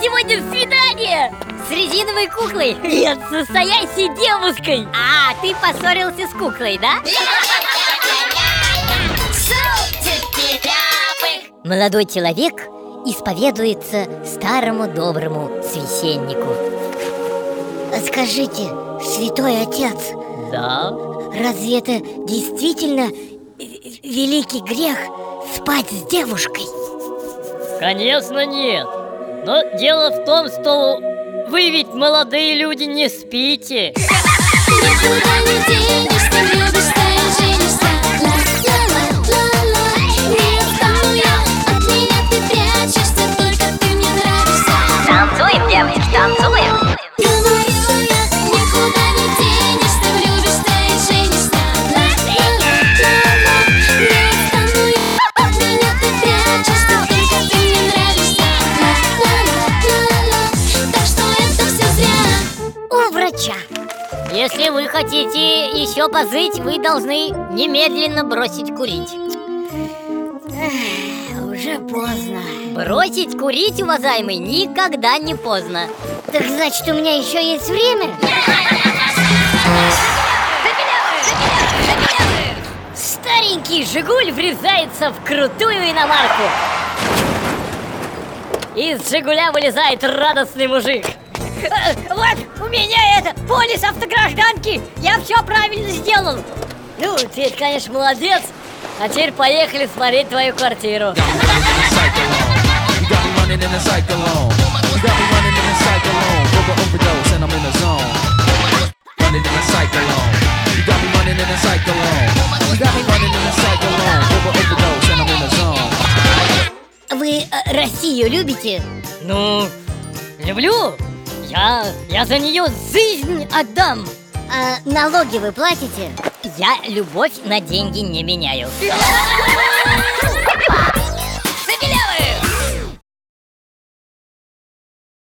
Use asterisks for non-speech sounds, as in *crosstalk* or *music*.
сегодня свидание! С резиновой куклой! Нет, состоящей девушкой! А, ты поссорился с куклой, да? Молодой человек исповедуется старому доброму священнику. Скажите, святой отец, да? разве это действительно великий грех спать с девушкой? Конечно нет. Но дело в том, что вы ведь молодые люди не спите. Никуда не Если вы хотите еще позыть, вы должны немедленно бросить курить. Уже поздно. Бросить курить, уважаемый, никогда не поздно. Так значит, у меня еще есть время? Старенький Жигуль врезается в крутую иномарку. Из Жигуля вылезает радостный мужик Вот, у меня это, полис автогражданки Я все правильно сделал Ну, ты, конечно, молодец А теперь поехали смотреть твою квартиру. Вы э, Россию любите? Ну, люблю Я, я за нее жизнь отдам А налоги вы платите? Я любовь на деньги не меняю *laughs*